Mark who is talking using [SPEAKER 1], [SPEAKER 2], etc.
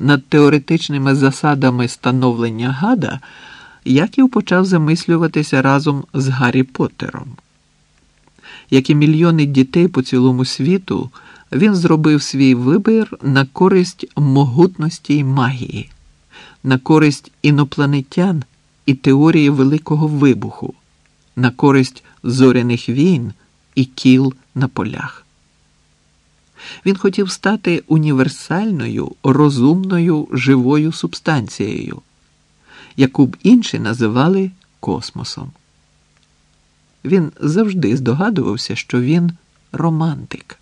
[SPEAKER 1] над теоретичними засадами становлення гада, Яків почав замислюватися разом з Гаррі Поттером. Як і мільйони дітей по цілому світу, він зробив свій вибір на користь могутності й магії, на користь інопланетян і теорії Великого Вибуху, на користь зоряних війн і кіл на полях. Він хотів стати універсальною, розумною живою субстанцією, яку б інші називали космосом. Він завжди здогадувався, що він романтик.